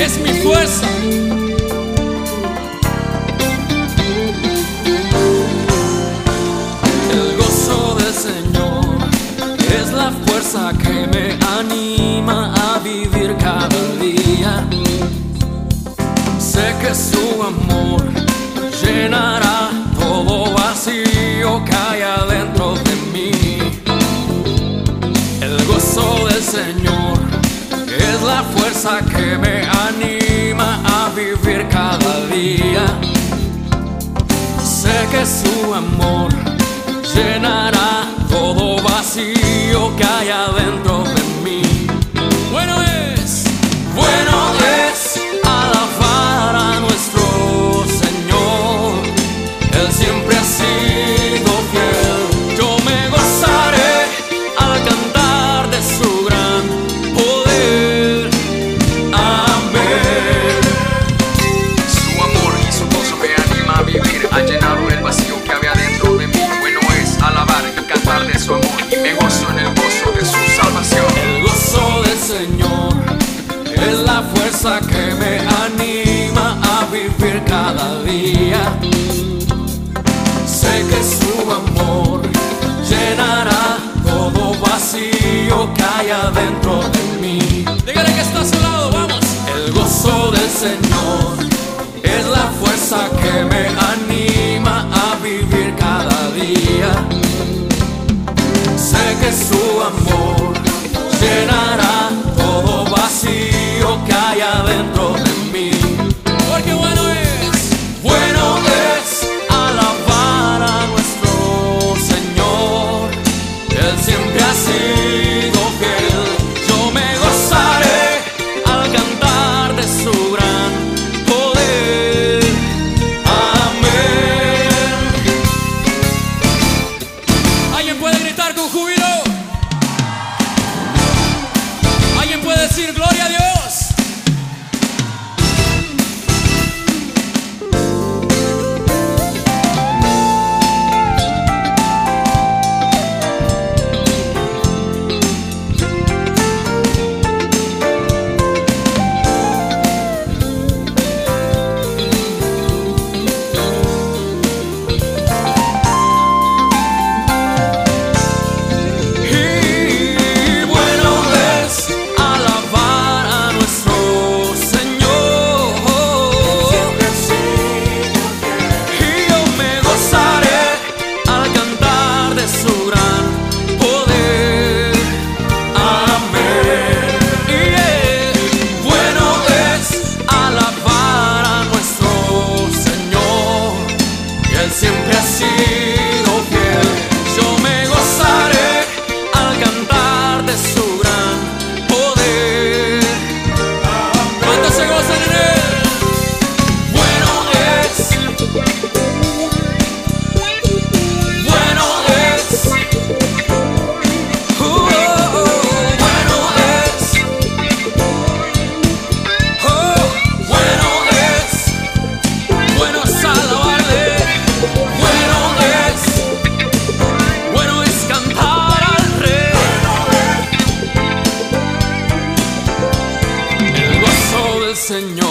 es mi fuerza. El gozo del Señor es la fuerza que me anima a vivir cada día. Sé que su amor llenará todo vacío que hay adentro de mí. El gozo del Señor la fuerza que me anima a vivir cada día. Sé que su amor llenará todo vacío que hay adentro de mí. Señor es la fuerza que me anima a vivir cada día. Sé que su amor llenará todo vacío que hay adentro de mí. Dígale que está a su lado, vamos. El gozo del Señor es la fuerza que me anima a vivir cada día. Sé que su amor llenará Señor.